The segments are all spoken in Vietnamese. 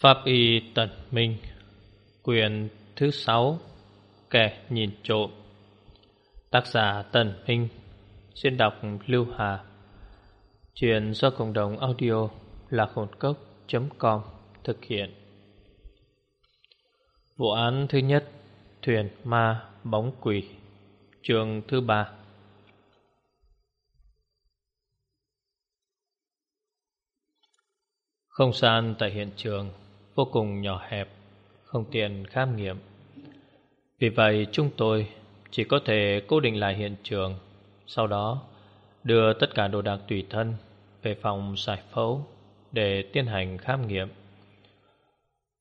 Pháp Y Tần Minh Quyền thứ sáu, Kẻ nhìn trộm. Tác giả Tần Minh Xuyên đọc Lưu Hà. Chuyện do cộng đồng audio lạc hồn cốc.com thực hiện. Vụ án thứ nhất, Thuyền ma bóng quỷ Trường thứ ba. Không gian tại hiện trường vô cùng nhỏ hẹp, không tiện khám nghiệm. Vì vậy chúng tôi chỉ có thể cố định lại hiện trường, sau đó đưa tất cả đồ đạc tùy thân về phòng giải phẫu để tiến hành khám nghiệm.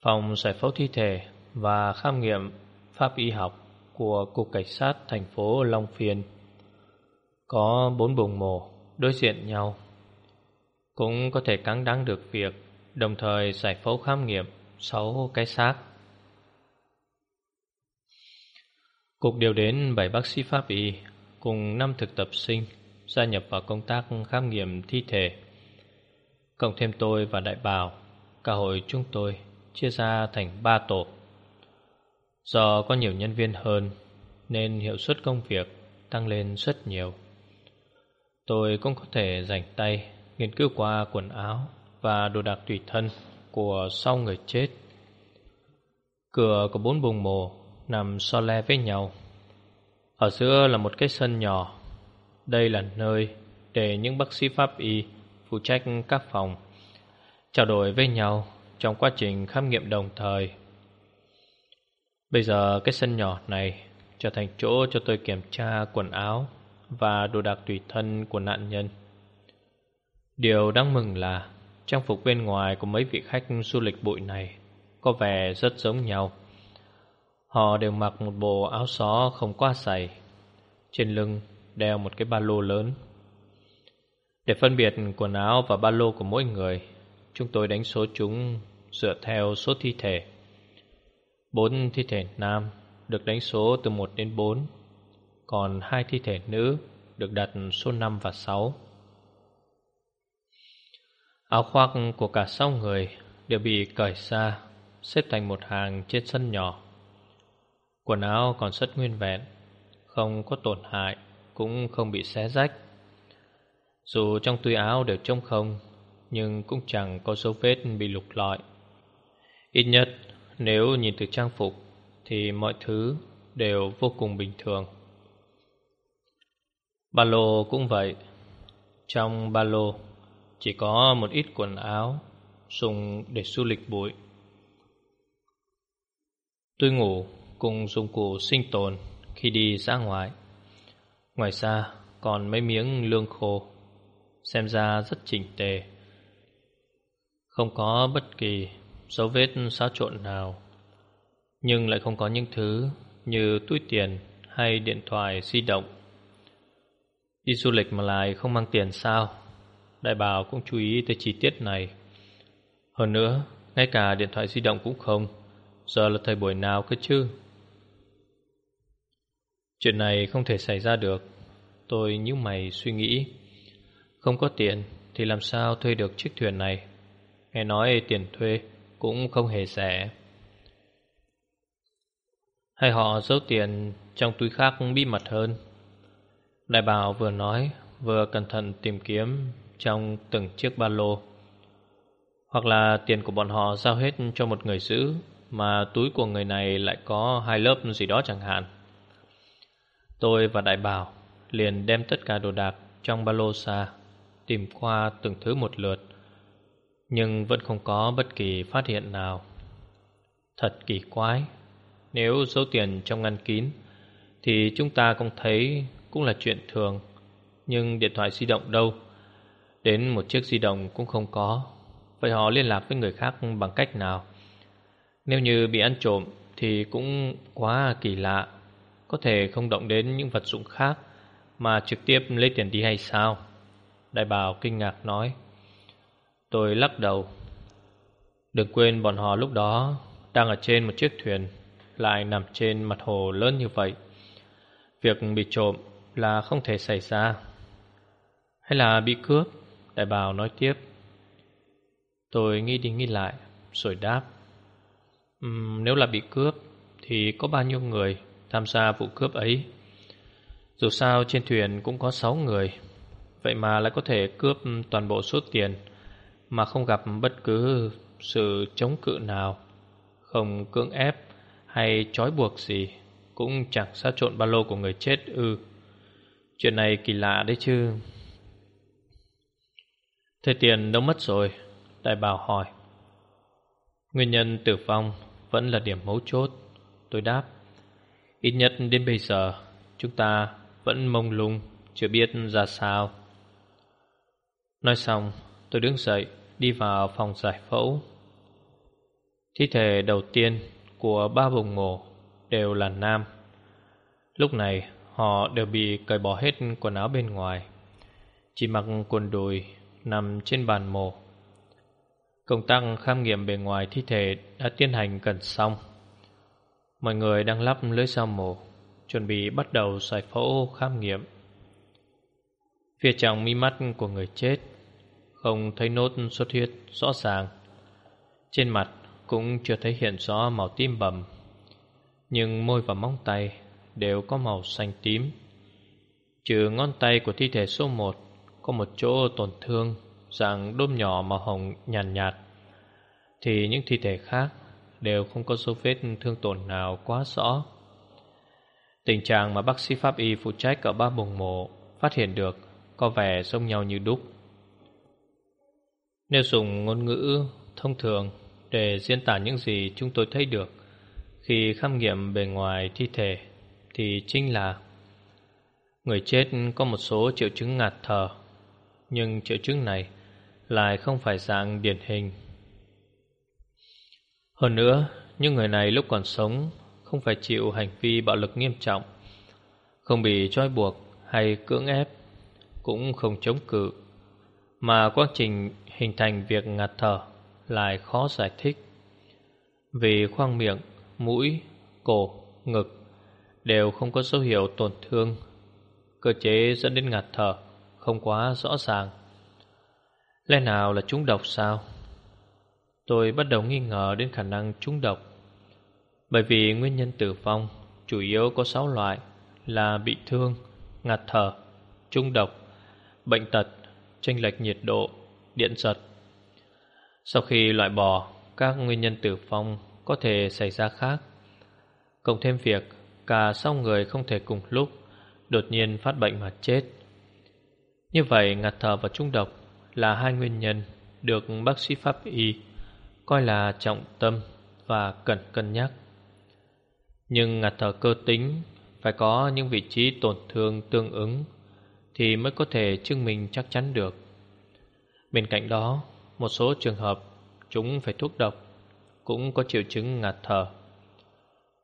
Phòng giải phẫu thi thể và khám nghiệm pháp y học của Cục Cảnh sát thành phố Long Phiên có bốn bùng mổ đối diện nhau. Cũng có thể cắn đáng được việc đồng thời giải phẫu khám nghiệm sáu cái xác. Cục điều đến bảy bác sĩ pháp y cùng năm thực tập sinh gia nhập vào công tác khám nghiệm thi thể. Cộng thêm tôi và đại bào, cả hội chúng tôi chia ra thành ba tổ. Do có nhiều nhân viên hơn nên hiệu suất công việc tăng lên rất nhiều. Tôi cũng có thể rảnh tay nghiên cứu qua quần áo và đồ đạc tùy thân của sau người chết. Cửa có bốn bùng mồ nằm so le với nhau. Ở giữa là một cái sân nhỏ. Đây là nơi để những bác sĩ pháp y phụ trách các phòng, trao đổi với nhau trong quá trình khám nghiệm đồng thời. Bây giờ cái sân nhỏ này trở thành chỗ cho tôi kiểm tra quần áo và đồ đạc tùy thân của nạn nhân. Điều đáng mừng là Trang phục bên ngoài của mấy vị khách du lịch bụi này Có vẻ rất giống nhau. Họ đều mặc một bộ áo xó không quá dày, Trên lưng đeo một cái ba lô lớn. Để phân biệt quần áo và ba lô của mỗi người, Chúng tôi đánh số chúng dựa theo số thi thể. Bốn thi thể nam được đánh số từ 1 đến 4 Còn hai thi thể nữ được đặt số 5 và 6 Áo khoác của cả sáu người đều bị cởi ra xếp thành một hàng trên sân nhỏ. Quần áo còn rất nguyên vẹn, không có tổn hại, cũng không bị xé rách. Dù trong túi áo đều trông không, nhưng cũng chẳng có dấu vết bị lục lọi. Ít nhất, nếu nhìn từ trang phục, thì mọi thứ đều vô cùng bình thường. Ba lô cũng vậy. Trong ba lô chỉ có một ít quần áo Dùng để du lịch bụi. Tôi ngủ cùng dụng cụ sinh tồn Khi đi ra ngoài. Ngoài ra còn mấy miếng lương khô, Xem ra rất chỉnh tề. Không có bất kỳ dấu vết xáo trộn nào, Nhưng lại không có những thứ Như túi tiền hay điện thoại di động. Đi du lịch mà lại không mang tiền sao? Đại bảo cũng chú ý tới chi tiết này. Hơn nữa, Ngay cả điện thoại di động cũng không. Giờ là thời buổi nào cơ chứ? Chuyện này không thể xảy ra được. Tôi như mày suy nghĩ. Không có tiền Thì làm sao thuê được chiếc thuyền này? Nghe nói tiền thuê Cũng không hề rẻ. Hay họ giấu tiền Trong túi khác bí mật hơn? Đại bảo vừa nói, Vừa cẩn thận tìm kiếm trong từng chiếc ba lô. Hoặc là tiền của bọn họ giao hết cho một người giữ, Mà túi của người này lại có hai lớp gì đó chẳng hạn. Tôi và đại bảo liền đem tất cả đồ đạc trong ba lô ra, Tìm qua từng thứ một lượt, Nhưng vẫn không có bất kỳ phát hiện nào. Thật kỳ quái, Nếu giấu tiền trong ngăn kín Thì chúng ta cũng thấy cũng là chuyện thường, Nhưng điện thoại di động đâu? Đến một chiếc di động cũng không có. Vậy họ liên lạc với người khác bằng cách nào? Nếu như bị ăn trộm Thì cũng quá kỳ lạ. Có thể không động đến những vật dụng khác Mà trực tiếp lấy tiền đi hay sao? Đại bảo kinh ngạc nói. Tôi lắc đầu. Đừng quên bọn họ lúc đó Đang ở trên một chiếc thuyền, Lại nằm trên mặt hồ lớn như vậy. Việc bị trộm là không thể xảy ra. Hay là bị cướp? Đại bào nói tiếp. Tôi nghĩ đi nghĩ lại rồi đáp. Um, Nếu là bị cướp Thì có bao nhiêu người tham gia vụ cướp ấy? Dù sao trên thuyền cũng có 6 người. Vậy mà lại có thể cướp toàn bộ số tiền Mà không gặp bất cứ sự chống cự nào. Không cưỡng ép hay trói buộc gì Cũng chẳng xa trộn ba lô của người chết ư. Chuyện này kỳ lạ đấy chứ. Thế tiền đâu mất rồi? Đại bảo hỏi. Nguyên nhân tử vong Vẫn là điểm mấu chốt. Tôi đáp, Ít nhất đến bây giờ, Chúng ta vẫn mông lung, Chưa biết ra sao. Nói xong, tôi đứng dậy, Đi vào phòng giải phẫu. Thi thể đầu tiên Của ba vùng mổ Đều là nam. Lúc này, họ đều bị cởi bỏ hết quần áo bên ngoài. Chỉ mặc quần đùi Nằm trên bàn mổ. Công tác khám nghiệm bề ngoài thi thể đã tiến hành gần xong. Mọi người đang lắp lưới dao mổ, Chuẩn bị bắt đầu giải phẫu khám nghiệm. Phía trong mi mắt của người chết, Không thấy nốt xuất huyết rõ ràng. Trên mặt cũng chưa thấy hiện rõ màu tím bầm, Nhưng môi và móng tay đều có màu xanh tím. Trừ ngón tay của thi thể số 1 có một chỗ tổn thương Dạng đốm nhỏ màu hồng nhàn nhạt, nhạt Thì những thi thể khác Đều không có dấu vết thương tổn nào quá rõ. Tình trạng mà bác sĩ pháp y phụ trách ở ba bùng mộ Phát hiện được Có vẻ giống nhau như đúc. Nếu dùng ngôn ngữ thông thường Để diễn tả những gì chúng tôi thấy được Khi khám nghiệm bề ngoài thi thể Thì chính là Người chết có một số triệu chứng ngạt thở nhưng triệu chứng này lại không phải dạng điển hình. Hơn nữa, những người này lúc còn sống không phải chịu hành vi bạo lực nghiêm trọng, không bị trói buộc hay cưỡng ép, cũng không chống cự, mà quá trình hình thành việc ngạt thở lại khó giải thích. Vì khoang miệng, mũi, cổ, ngực đều không có dấu hiệu tổn thương, cơ chế dẫn đến ngạt thở không quá rõ ràng. Lẽ nào là trúng độc sao? Tôi bắt đầu nghi ngờ đến khả năng trúng độc Bởi vì nguyên nhân tử vong chủ yếu có 6 loại là bị thương, ngạt thở, trúng độc, bệnh tật, chênh lệch nhiệt độ, điện giật. Sau khi loại bỏ các nguyên nhân tử vong có thể xảy ra khác, cộng thêm việc cả sáu người không thể cùng lúc đột nhiên phát bệnh mà chết. Như vậy ngạt thở và trung độc là hai nguyên nhân được bác sĩ pháp y coi là trọng tâm và cần cân nhắc. Nhưng ngạt thở cơ tính phải có những vị trí tổn thương tương ứng thì mới có thể chứng minh chắc chắn được. Bên cạnh đó, một số trường hợp chúng phải thuốc độc cũng có triệu chứng ngạt thở.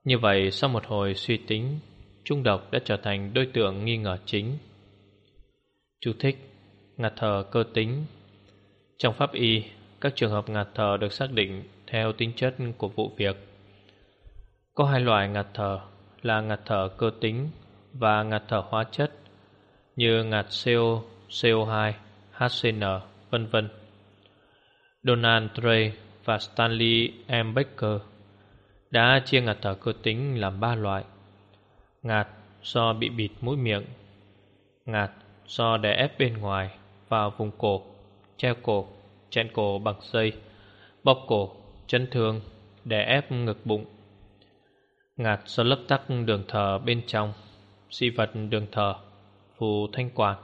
Như vậy, sau một hồi suy tính, trung độc đã trở thành đối tượng nghi ngờ chính. Chú thích ngạt thở cơ tính. Trong pháp y, các trường hợp ngạt thở được xác định theo tính chất của vụ việc. Có hai loại ngạt thở là ngạt thở cơ tính và ngạt thở hóa chất như ngạt CO, CO2, HCN, vân vân. Donald Trey và Stanley M. Baker đã chia ngạt thở cơ tính làm ba loại. Ngạt do bị bịt mũi miệng, ngạt do đè ép bên ngoài vào vùng cổ, treo cổ, chẹn cổ bằng dây, bóp cổ, chấn thương, đè ép ngực bụng. Ngạt do lấp tắc đường thở bên trong, dị vật đường thở, phù thanh quản,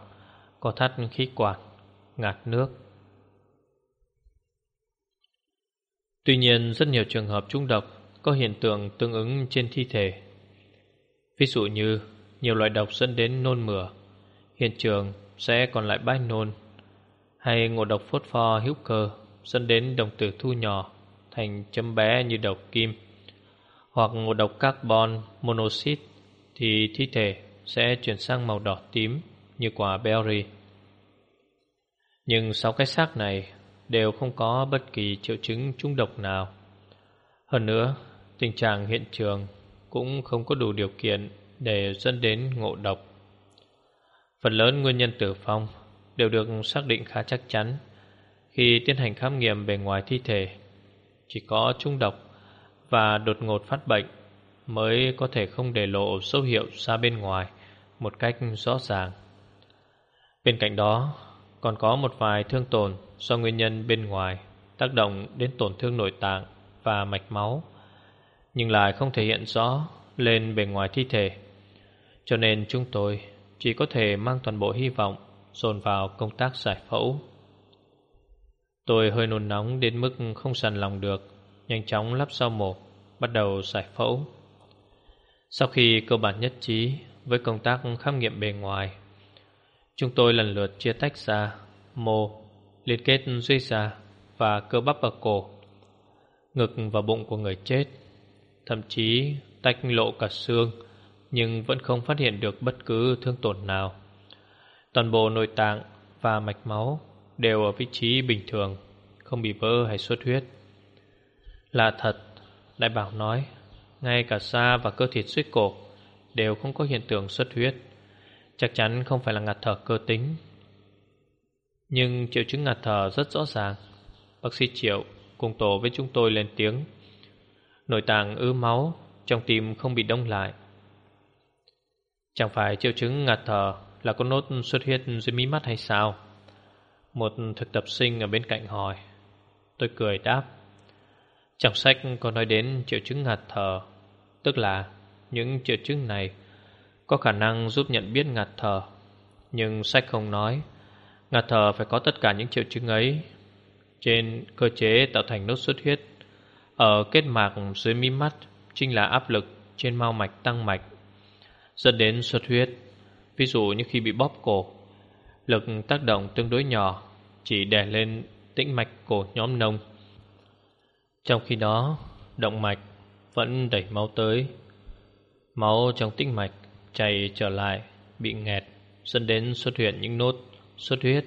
có thắt khí quản, ngạt nước. Tuy nhiên, rất nhiều trường hợp trúng độc có hiện tượng tương ứng trên thi thể. Ví dụ như nhiều loại độc dẫn đến nôn mửa, hiện trường sẽ còn lại bãi nôn hay ngộ độc phốt pho hữu cơ dẫn đến đồng tử thu nhỏ thành chấm bé như độc kim hoặc ngộ độc carbon monoxide thì thi thể sẽ chuyển sang màu đỏ tím như quả berry. Nhưng sáu cái xác này đều không có bất kỳ triệu chứng trung độc nào. Hơn nữa, tình trạng hiện trường cũng không có đủ điều kiện để dẫn đến ngộ độc. Phần lớn nguyên nhân tử vong đều được xác định khá chắc chắn khi tiến hành khám nghiệm bề ngoài thi thể. Chỉ có trung độc và đột ngột phát bệnh mới có thể không để lộ dấu hiệu ra bên ngoài một cách rõ ràng. Bên cạnh đó, còn có một vài thương tổn do nguyên nhân bên ngoài tác động đến tổn thương nội tạng và mạch máu, nhưng lại không thể hiện rõ lên bề ngoài thi thể. Cho nên chúng tôi chỉ có thể mang toàn bộ hy vọng dồn vào công tác giải phẫu. Tôi hơi nôn nóng đến mức không sàn lòng được, nhanh chóng lắp sau mổ, bắt đầu giải phẫu. Sau khi cơ bản nhất trí với công tác khám nghiệm bề ngoài, chúng tôi lần lượt chia tách ra mô, liên kết duy ra và cơ bắp ở cổ, ngực và bụng của người chết, thậm chí tách lộ cả xương nhưng vẫn không phát hiện được bất cứ thương tổn nào. Toàn bộ nội tạng và mạch máu đều ở vị trí bình thường, không bị vỡ hay xuất huyết. Là thật, đại bảo nói, ngay cả da và cơ thịt suýt cổ đều không có hiện tượng xuất huyết, chắc chắn không phải là ngạt thở cơ tính. Nhưng triệu chứng ngạt thở rất rõ ràng. Bác sĩ Triệu cùng tổ với chúng tôi lên tiếng. Nội tạng ứ máu, trong tim không bị đông lại. Chẳng phải triệu chứng ngạt thở là có nốt xuất huyết dưới mí mắt hay sao? Một thực tập sinh ở bên cạnh hỏi. Tôi cười đáp. Trong sách có nói đến triệu chứng ngạt thở, tức là những triệu chứng này có khả năng giúp nhận biết ngạt thở. Nhưng sách không nói, ngạt thở phải có tất cả những triệu chứng ấy. Trên cơ chế tạo thành nốt xuất huyết, ở kết mạc dưới mí mắt chính là áp lực trên mao mạch tăng mạch dẫn đến xuất huyết. Ví dụ như khi bị bóp cổ, lực tác động tương đối nhỏ, chỉ đè lên tĩnh mạch cổ nhóm nông. Trong khi đó, động mạch vẫn đẩy máu tới. Máu trong tĩnh mạch chảy trở lại, bị nghẹt, dẫn đến xuất hiện những nốt xuất huyết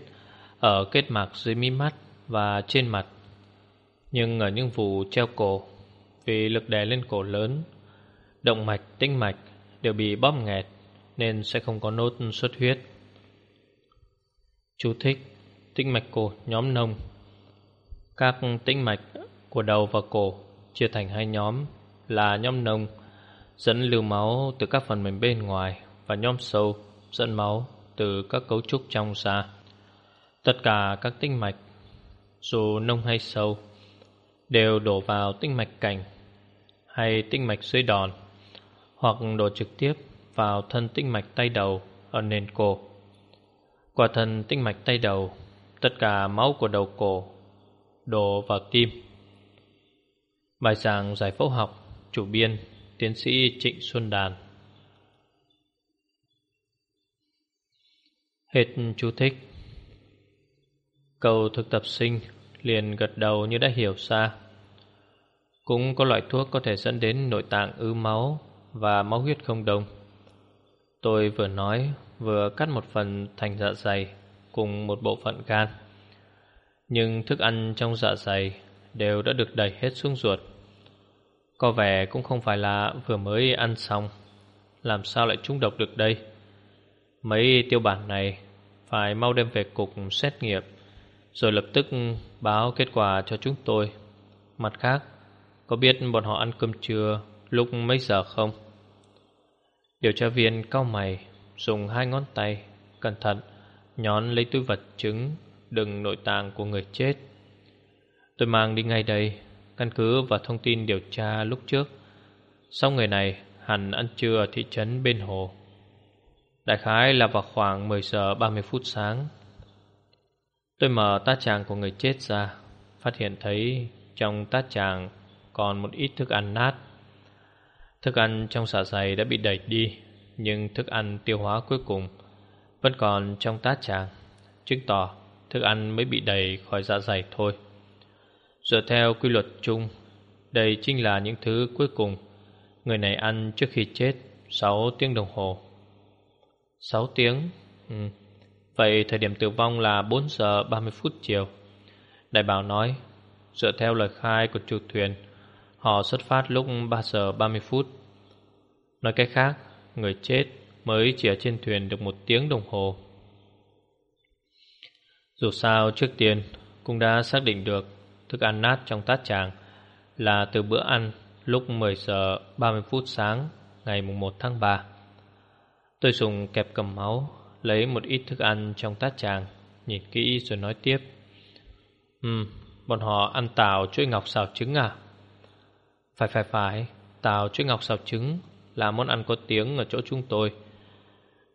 ở kết mạc dưới mí mắt và trên mặt. Nhưng ở những vụ treo cổ, vì lực đè lên cổ lớn, động mạch, tĩnh mạch đều bị bóp nghẹt, nên sẽ không có nốt xuất huyết. Chú thích, Tĩnh mạch cổ, nhóm nông Các tĩnh mạch của đầu và cổ chia thành hai nhóm là nhóm nông dẫn lưu máu từ các phần mềm bên ngoài và nhóm sâu dẫn máu từ các cấu trúc trong ra. Tất cả các tĩnh mạch, dù nông hay sâu, đều đổ vào tĩnh mạch cảnh hay tĩnh mạch dưới đòn hoặc đổ trực tiếp vào thân tĩnh mạch tay đầu ở nền cổ. Qua thân tĩnh mạch tay đầu, tất cả máu của đầu cổ đổ vào tim. Bài giảng giải phẫu học, chủ biên, tiến sĩ Trịnh Xuân Đàn. Hết chú thích. Cầu thực tập sinh liền gật đầu như đã hiểu ra. Cũng có loại thuốc có thể dẫn đến nội tạng ứ máu và máu huyết không đồng. Tôi vừa nói vừa cắt một phần thành dạ dày cùng một bộ phận gan. Nhưng thức ăn trong dạ dày đều đã được đẩy hết xuống ruột. Có vẻ cũng không phải là vừa mới ăn xong, làm sao lại trúng độc được đây? Mấy tiêu bản này phải mau đem về cục xét nghiệm, rồi lập tức báo kết quả cho chúng tôi. Mặt khác, có biết bọn họ ăn cơm trưa lúc mấy giờ không? Điều tra viên cao mày, Dùng hai ngón tay Cẩn thận Nhón lấy túi vật chứng Đựng nội tạng của người chết. Tôi mang đi ngay đây, Căn cứ và thông tin điều tra lúc trước. Sau người này, Hẳn ăn trưa ở thị trấn bên hồ. Đại khái là vào khoảng 10 giờ 30 phút sáng. Tôi mở tá tràng của người chết ra, Phát hiện thấy Trong tá tràng Còn một ít thức ăn nát. Thức ăn trong dạ dày đã bị đẩy đi, Nhưng thức ăn tiêu hóa cuối cùng Vẫn còn trong tát tràng. Chứng tỏ thức ăn mới bị đẩy khỏi dạ dày thôi. Dựa theo quy luật chung, Đây chính là những thứ cuối cùng Người này ăn trước khi chết 6 tiếng đồng hồ. 6 tiếng? Ừ. Vậy thời điểm tử vong là 4 giờ 30 phút chiều. Đại bảo nói, Dựa theo lời khai của chủ thuyền Họ xuất phát lúc 3 giờ 30 phút Nói cách khác Người chết mới chỉ ở trên thuyền được một tiếng đồng hồ Dù sao trước tiên Cũng đã xác định được Thức ăn nát trong tát tràng là từ bữa ăn lúc 10 giờ 30 phút sáng ngày mùng 1 tháng 3. Tôi dùng kẹp cầm máu, lấy một ít thức ăn trong tát chàng, nhìn kỹ rồi nói tiếp. Ừm, bọn họ ăn tàu chuỗi ngọc xào trứng à? Phải phải phải, tàu chuối ngọc xào trứng là món ăn có tiếng ở chỗ chúng tôi.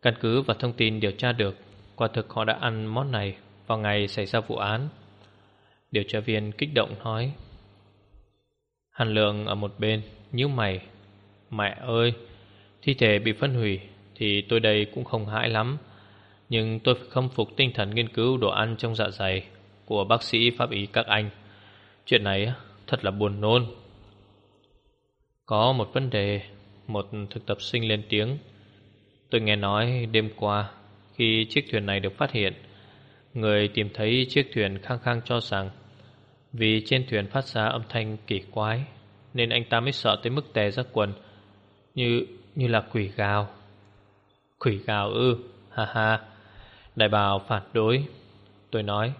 Căn cứ và thông tin điều tra được, quả thực họ đã ăn món này vào ngày xảy ra vụ án. Điều tra viên kích động nói. Hàn lượng ở một bên, nhíu mày. Mẹ ơi, thi thể bị phân hủy thì tôi đây cũng không hãi lắm. Nhưng tôi phải khâm phục tinh thần nghiên cứu đồ ăn trong dạ dày của bác sĩ pháp y các anh. Chuyện này thật là buồn nôn. Có một vấn đề, một thực tập sinh lên tiếng. Tôi nghe nói đêm qua khi chiếc thuyền này được phát hiện, người tìm thấy chiếc thuyền khăng khăng cho rằng vì trên thuyền phát ra âm thanh kỳ quái Nên anh ta mới sợ tới mức tè ra quần Như như là quỷ gào. Quỷ gào ư Ha ha. Đại bào phản đối. Tôi nói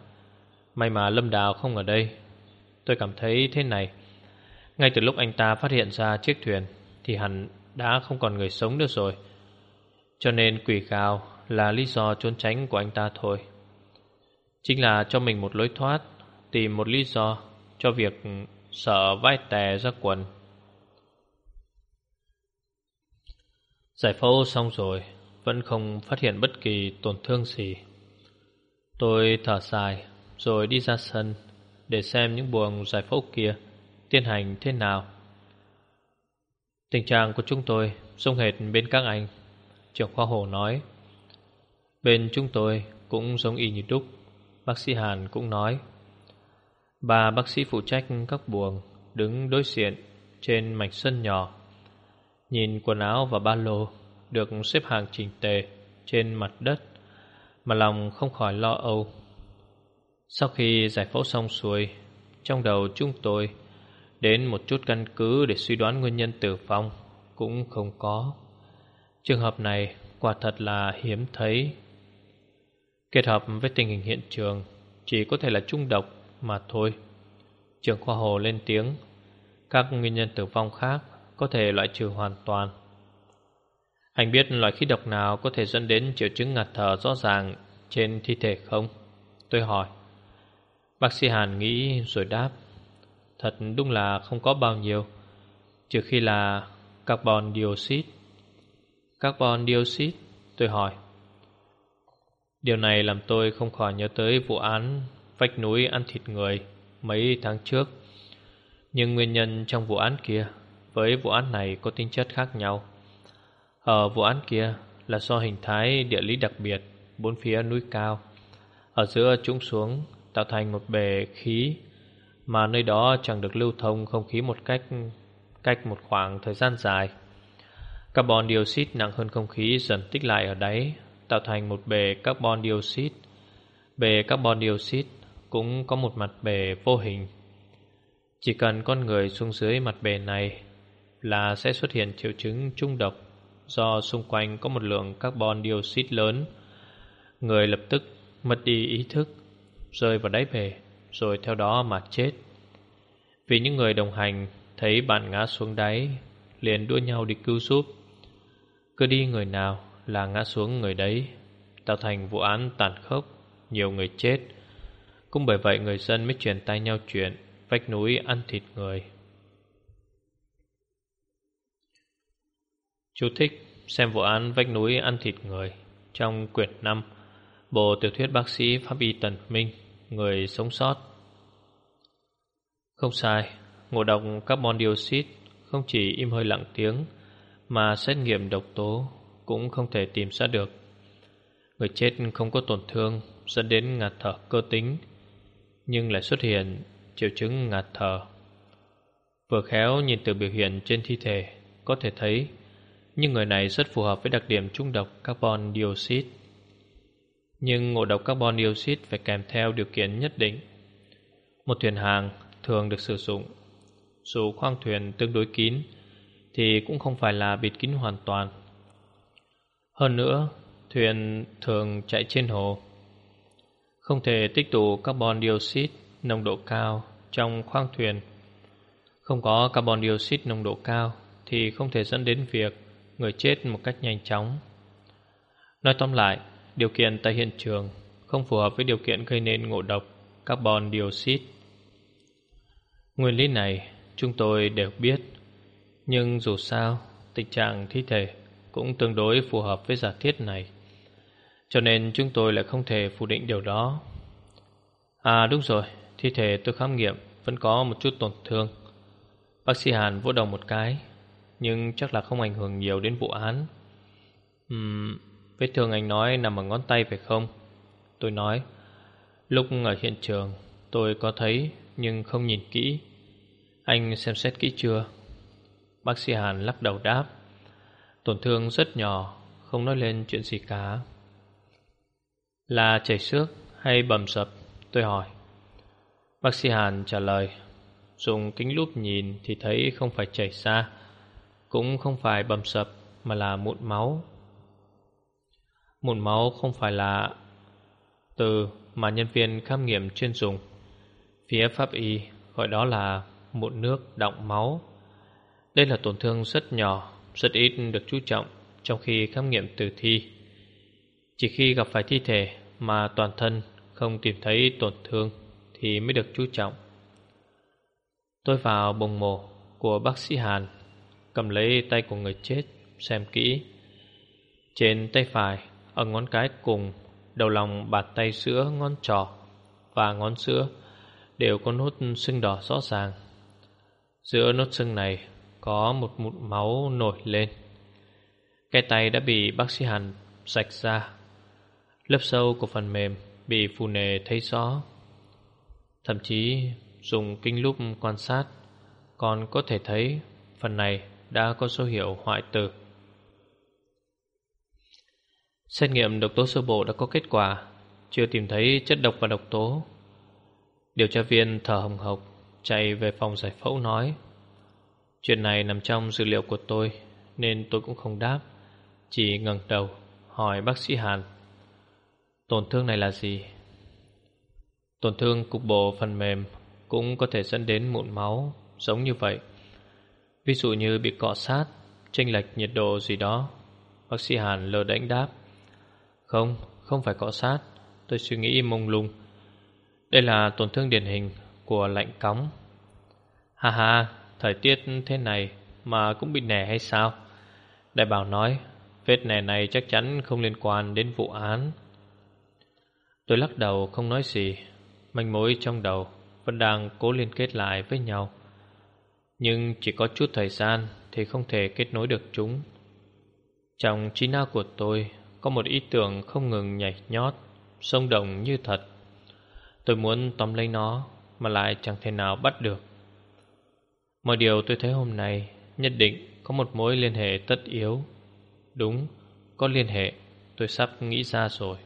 May mà Lâm Đào không ở đây. Tôi cảm thấy thế này ngay từ lúc anh ta phát hiện ra chiếc thuyền Thì hẳn đã không còn người sống nữa rồi Cho nên quỷ gào là lý do trốn tránh của anh ta thôi Chính là cho mình một lối thoát tìm một lý do cho việc sợ vai tè ra quần. Giải phẫu xong rồi, vẫn không phát hiện bất kỳ tổn thương gì. Tôi thở dài rồi đi ra sân để xem những buồng giải phẫu kia tiến hành thế nào. Tình trạng của chúng tôi giống hệt bên các anh, trưởng khoa hồ nói. Bên chúng tôi cũng giống y như đúc, bác sĩ Hàn cũng nói. bà bác sĩ phụ trách các buồng đứng đối diện trên mảnh sân nhỏ. Nhìn quần áo và ba lô được xếp hàng chỉnh tề trên mặt đất mà lòng không khỏi lo âu. Sau khi giải phẫu xong xuôi, trong đầu chúng tôi đến một chút căn cứ để suy đoán nguyên nhân tử vong cũng không có. Trường hợp này quả thật là hiếm thấy. Kết hợp với tình hình hiện trường, chỉ có thể là trung độc mà thôi. Trường khoa hồ lên tiếng, các nguyên nhân tử vong khác có thể loại trừ hoàn toàn. Anh biết loại khí độc nào có thể dẫn đến triệu chứng ngạt thở rõ ràng trên thi thể không? Tôi hỏi. Bác sĩ Hàn nghĩ rồi đáp. Thật đúng là không có bao nhiêu, trừ khi là carbon dioxide. Carbon dioxide? Tôi hỏi. Điều này làm tôi không khỏi nhớ tới vụ án vách núi ăn thịt người mấy tháng trước. Nhưng nguyên nhân trong vụ án kia với vụ án này có tính chất khác nhau. Ở vụ án kia là do hình thái địa lý đặc biệt, bốn phía núi cao. Ở giữa trũng xuống tạo thành một bề khí mà nơi đó chẳng được lưu thông không khí một cách cách một khoảng thời gian dài. Carbon dioxide nặng hơn không khí dần tích lại ở đáy, tạo thành một bề carbon dioxide. Bề carbon dioxide cũng có một mặt bề vô hình. Chỉ cần con người xuống dưới mặt bề này là sẽ xuất hiện triệu chứng trung độc do xung quanh có một lượng carbon dioxide lớn. Người lập tức mất đi ý thức, rơi vào đáy bể, rồi theo đó mà chết. Vì những người đồng hành thấy bạn ngã xuống đáy, liền đua nhau đi cứu giúp. Cứ đi người nào là ngã xuống người đấy, tạo thành vụ án tàn khốc, nhiều người chết, cũng bởi vậy người dân mới truyền tay nhau chuyện Vách núi ăn thịt người Chú thích xem vụ án vách núi ăn thịt người Trong quyển 5 Bộ tiểu thuyết bác sĩ Pháp Y Tần Minh Người sống sót Không sai, Ngộ độc carbon dioxide Không chỉ im hơi lặng tiếng, Mà xét nghiệm độc tố Cũng không thể tìm ra được Người chết không có tổn thương, Dẫn đến ngạt thở cơ tính, nhưng lại xuất hiện triệu chứng ngạt thở. Vừa khéo nhìn từ biểu hiện trên thi thể, có thể thấy những người này rất phù hợp với đặc điểm trung độc carbon dioxide. Nhưng ngộ độc carbon dioxide phải kèm theo điều kiện nhất định. Một thuyền hàng thường được sử dụng, dù khoang thuyền tương đối kín thì cũng không phải là bịt kín hoàn toàn. Hơn nữa, thuyền thường chạy trên hồ không thể tích tụ carbon dioxide nồng độ cao trong khoang thuyền. Không có carbon dioxide nồng độ cao Thì không thể dẫn đến việc Người chết một cách nhanh chóng Nói tóm lại Điều kiện tại hiện trường Không phù hợp với điều kiện gây nên ngộ độc Carbon dioxide. Nguyên lý này chúng tôi đều biết, Nhưng dù sao, Tình trạng thi thể Cũng tương đối phù hợp với giả thiết này, Cho nên chúng tôi lại không thể phủ định điều đó. À đúng rồi, Thi thể tôi khám nghiệm Vẫn có một chút tổn thương. Bác sĩ Hàn vỗ đầu một cái, Nhưng chắc là không ảnh hưởng nhiều đến vụ án. Ừm Vết thương anh nói nằm ở ngón tay phải không? Tôi nói, Lúc ở hiện trường, Tôi có thấy, nhưng không nhìn kỹ. Anh xem xét kỹ chưa? Bác sĩ Hàn lắc đầu đáp, Tổn thương rất nhỏ, Không nói lên chuyện gì cả. Là chảy xước hay bầm sập? Tôi hỏi. Bác sĩ Hàn trả lời, Dùng kính lúp nhìn thì thấy không phải chảy xa, Cũng không phải bầm sập Mà là mụn máu. Mụn máu không phải là từ mà nhân viên khám nghiệm chuyên dùng. Phía pháp y gọi đó là mụn nước động máu. Đây là tổn thương rất nhỏ, rất ít được chú trọng trong khi khám nghiệm tử thi. Chỉ khi gặp phải thi thể mà toàn thân không tìm thấy tổn thương thì mới được chú trọng. Tôi vào bồng mổ của bác sĩ Hàn Cầm lấy tay của người chết xem kỹ. Trên tay phải ở ngón cái cùng, Đầu lòng bàn tay giữa ngón trỏ Và ngón giữa Đều có nốt sưng đỏ rõ ràng. Giữa nốt sưng này Có một mụn máu nổi lên. Cái tay đã bị bác sĩ Hàn sạch ra. Lớp sâu của phần mềm Bị phù nề thấy rõ. Thậm chí dùng kinh lúp quan sát, Còn có thể thấy Phần này đã có dấu hiệu hoại tử. Xét nghiệm độc tố sơ bộ đã có kết quả, Chưa tìm thấy chất độc và độc tố. Điều tra viên thở hồng hộc, Chạy về phòng giải phẫu nói, Chuyện này nằm trong dữ liệu của tôi, Nên tôi cũng không đáp, Chỉ ngẩng đầu Hỏi bác sĩ Hàn. Tổn thương này là gì? Tổn thương cục bộ phần mềm Cũng có thể dẫn đến mụn máu, Giống như vậy. Ví dụ như bị cọ sát, Chênh lệch nhiệt độ gì đó. Bác sĩ Hàn lờ đánh đáp không, không phải cọ sát. Tôi suy nghĩ mông lung. Đây là tổn thương điển hình của lạnh cóng. Ha ha, thời tiết thế này Mà cũng bị nẻ hay sao? Đại bảo nói Vết nẻ này chắc chắn không liên quan đến vụ án. Tôi lắc đầu không nói gì. Manh mối trong đầu Vẫn đang cố liên kết lại với nhau. Nhưng chỉ có chút thời gian Thì không thể kết nối được chúng. Trong trí não của tôi có một ý tưởng không ngừng nhảy nhót, sông động như thật. Tôi muốn tóm lấy nó mà lại chẳng thể nào bắt được. Mọi điều tôi thấy hôm nay nhất định có một mối liên hệ tất yếu. Đúng, có liên hệ, tôi sắp nghĩ ra rồi.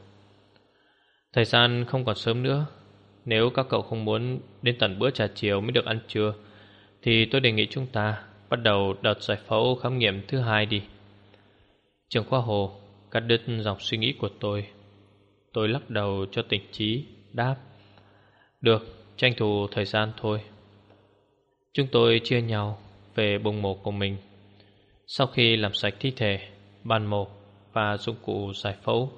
Thời gian không còn sớm nữa. Nếu các cậu không muốn đến tận bữa trà chiều mới được ăn trưa, thì tôi đề nghị chúng ta bắt đầu đợt giải phẫu khám nghiệm thứ hai đi. Trường khoa Hồ Cắt đứt dòng suy nghĩ của tôi. Tôi lắc đầu cho tỉnh trí Đáp Được, tranh thủ thời gian thôi. Chúng tôi chia nhau Về bùng mộ của mình. Sau khi làm sạch thi thể Bàn mổ và dụng cụ giải phẫu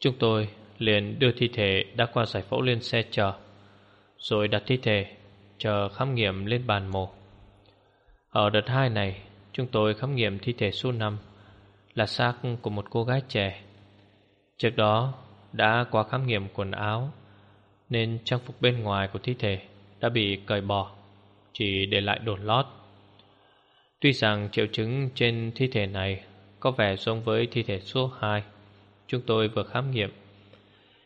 Chúng tôi liền đưa thi thể đã qua giải phẫu lên xe chờ Rồi đặt thi thể Chờ khám nghiệm lên bàn mổ Ở đợt 2 này Chúng tôi khám nghiệm thi thể số 5 là xác của một cô gái trẻ. Trước đó đã qua khám nghiệm quần áo nên trang phục bên ngoài của thi thể đã bị cởi bỏ, chỉ để lại đồn lót. Tuy rằng triệu chứng trên thi thể này có vẻ giống với thi thể số 2 chúng tôi vừa khám nghiệm,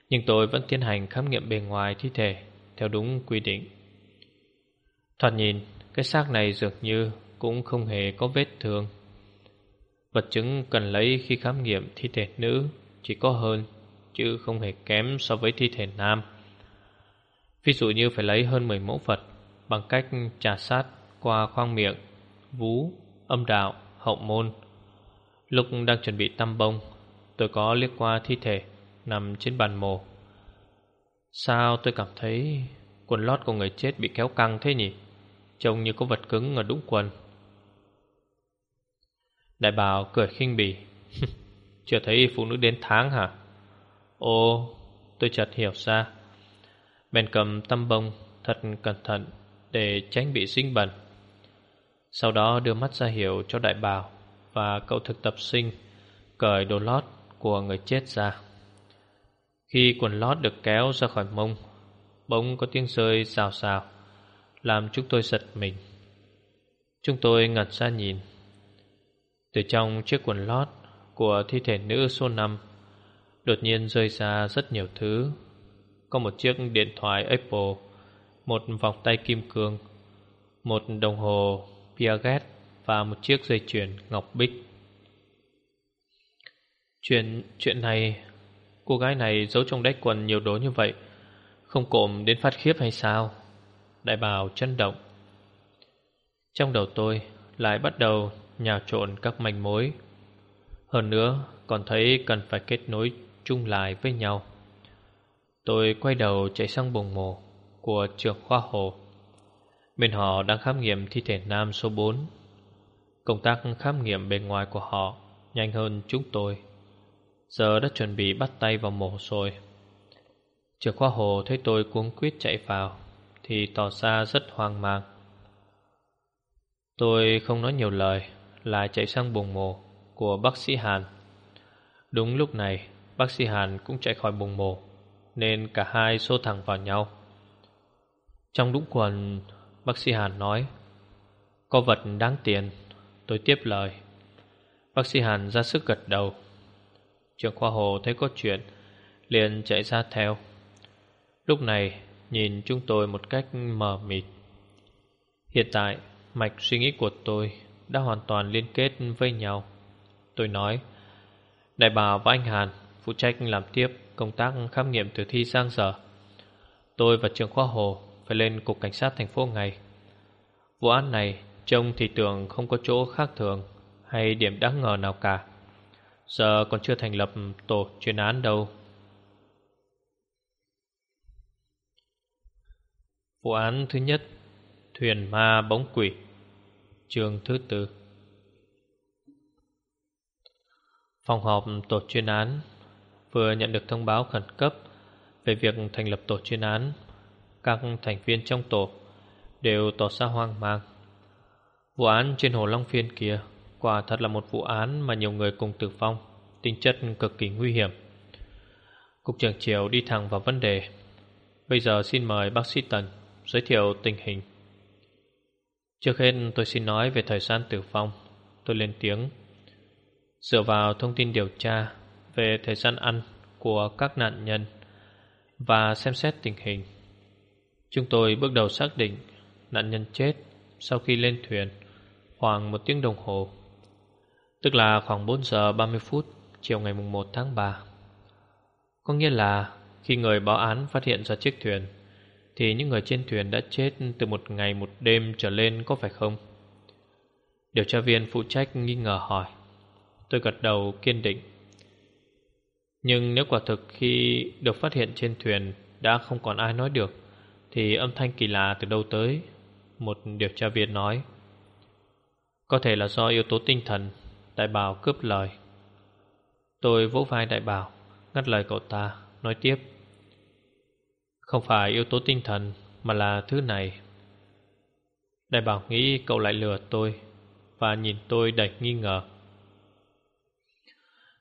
nhưng tôi vẫn tiến hành khám nghiệm bề ngoài thi thể theo đúng quy định. Thoạt nhìn, cái xác này dường như cũng không hề có vết thương Vật chứng cần lấy khi khám nghiệm thi thể nữ chỉ có hơn chứ không hề kém so với thi thể nam. Ví dụ như phải lấy hơn 10 mẫu vật bằng cách trà sát qua khoang miệng, vú, âm đạo, hậu môn. Lúc đang chuẩn bị tăm bông, tôi có liếc qua thi thể nằm trên bàn mổ. Sao tôi cảm thấy quần lót của người chết bị kéo căng thế nhỉ? Trông như có vật cứng ở đũng quần Đại bảo cười khinh bỉ. Chưa thấy phụ nữ đến tháng hả? Ồ, Tôi chợt hiểu ra. Bèn cầm tăm bông Thật cẩn thận Để tránh bị sinh bẩn. Sau đó đưa mắt ra hiểu cho đại bảo Và cậu thực tập sinh Cởi đồ lót của người chết ra. Khi quần lót được kéo ra khỏi mông, Bỗng có tiếng rơi xào xào, Làm chúng tôi giật mình. Chúng tôi ngẩn ra nhìn. Từ trong chiếc quần lót Của thi thể nữ số 5 Đột nhiên rơi ra rất nhiều thứ. Có một chiếc điện thoại Apple, Một vòng tay kim cương, Một đồng hồ Piaget Và một chiếc dây chuyền ngọc bích. Chuyện chuyện này, Cô gái này giấu trong đáy quần nhiều đồ như vậy, Không cộm đến phát khiếp hay sao? Đại bảo chấn động. Trong đầu tôi Lại bắt đầu nhào trộn các manh mối. Hơn nữa, còn thấy cần phải kết nối chung lại với nhau. Tôi quay đầu chạy sang bồng mồ Của trường khoa hồ. Bên họ đang khám nghiệm thi thể nam số 4 Công tác khám nghiệm bên ngoài của họ Nhanh hơn chúng tôi. Giờ đã chuẩn bị bắt tay vào mổ rồi. Trường khoa hồ thấy tôi cuống quýt chạy vào, Thì tỏ ra rất hoang mang. Tôi không nói nhiều lời là chạy sang buồng mổ Của bác sĩ Hàn. Đúng lúc này, Bác sĩ Hàn cũng chạy khỏi buồng mổ Nên cả hai xô thẳng vào nhau. Trong đúng quần, Bác sĩ Hàn nói, Có vật đáng tiền, Tôi tiếp lời. Bác sĩ Hàn ra sức gật đầu. Trường khoa hồ thấy có chuyện, liền chạy ra theo. Lúc này, nhìn chúng tôi một cách mờ mịt. Hiện tại, mạch suy nghĩ của tôi đã hoàn toàn liên kết với nhau. Tôi nói, Đại bà và anh Hàn phụ trách làm tiếp công tác khám nghiệm tử thi sang giờ. Tôi và trường khoa hồ phải lên cục cảnh sát thành phố ngay. Vụ án này, trông thì tưởng không có chỗ khác thường hay điểm đáng ngờ nào cả. Giờ còn chưa thành lập tổ chuyên án đâu. Vụ án thứ nhất, Thuyền ma bóng quỷ. Trường thứ tư. Phòng họp tổ chuyên án Vừa nhận được thông báo khẩn cấp Về việc thành lập tổ chuyên án. Các thành viên trong tổ Đều tỏ ra hoang mang. Vụ án trên hồ Long Phiên kia Quả thật là một vụ án mà nhiều người cùng tử vong, Tính chất cực kỳ nguy hiểm. Cục trưởng Triều đi thẳng vào vấn đề. Bây giờ xin mời bác sĩ Tần Giới thiệu tình hình. Trước hết tôi xin nói về thời gian tử vong. Tôi lên tiếng. Dựa vào thông tin điều tra Về thời gian ăn của các nạn nhân Và xem xét tình hình, Chúng tôi bước đầu xác định Nạn nhân chết sau khi lên thuyền Khoảng một tiếng đồng hồ, Tức là khoảng 4 giờ 30 phút chiều ngày 1 tháng 3 Có nghĩa là khi người báo án phát hiện ra chiếc thuyền thì những người trên thuyền đã chết từ một ngày một đêm trở lên, có phải không? Điều tra viên phụ trách nghi ngờ hỏi. Tôi gật đầu kiên định. Nhưng nếu quả thực khi được phát hiện trên thuyền đã không còn ai nói được, Thì âm thanh kỳ lạ từ đâu tới? Một điều tra viên nói. Có thể là do yếu tố tinh thần, Đại bảo cướp lời. Tôi vỗ vai đại bảo, Ngắt lời cậu ta, Nói tiếp. Không phải yếu tố tinh thần, Mà là thứ này. Đại bảo nghĩ cậu lại lừa tôi, Và nhìn tôi đầy nghi ngờ.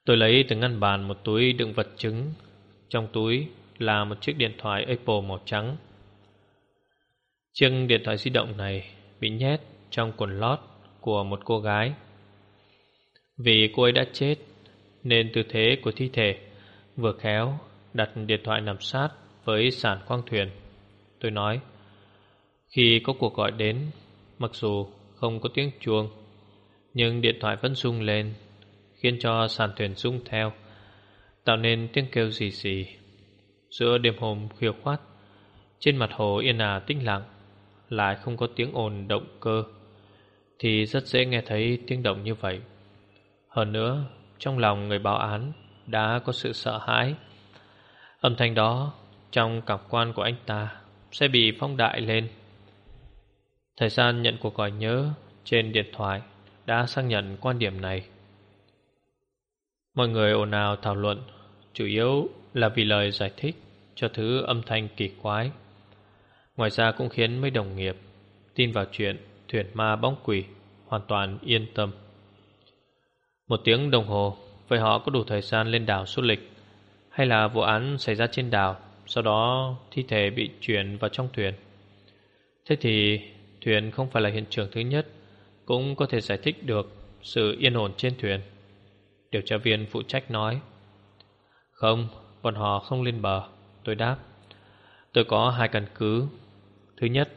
Tôi lấy từ ngăn bàn một túi đựng vật chứng. Trong túi là một chiếc điện thoại Apple màu trắng. Chiếc điện thoại di động này bị nhét trong quần lót của một cô gái. Vì cô ấy đã chết, nên tư thế của thi thể vừa khéo đặt điện thoại nằm sát với sàn quang thuyền. Tôi nói, khi có cuộc gọi đến, mặc dù không có tiếng chuông, nhưng điện thoại vẫn rung lên, khiến cho sàn thuyền rung theo, tạo nên tiếng kêu gì gì. Giữa đêm hôm khuya khoát, trên mặt hồ yên ả tĩnh lặng, lại không có tiếng ồn động cơ, thì rất dễ nghe thấy tiếng động như vậy. Hơn nữa, trong lòng người báo án đã có sự sợ hãi Âm thanh đó trong cảm quan của anh ta sẽ bị phong đại lên Thời gian nhận cuộc gọi nhớ trên điện thoại đã xác nhận quan điểm này. Mọi người ồn ào thảo luận, chủ yếu là vì lời giải thích cho thứ âm thanh kỳ quái. Ngoài ra cũng khiến mấy đồng nghiệp tin vào chuyện thuyền ma bóng quỷ hoàn toàn yên tâm. Một tiếng đồng hồ, vậy họ có đủ thời gian lên đảo du lịch hay là vụ án xảy ra trên đảo, sau đó thi thể bị chuyển vào trong thuyền. Thế thì thuyền không phải là hiện trường thứ nhất, cũng có thể giải thích được sự yên ổn trên thuyền. Điều tra viên phụ trách nói. Không, bọn họ không lên bờ, tôi đáp. Tôi có hai căn cứ. Thứ nhất,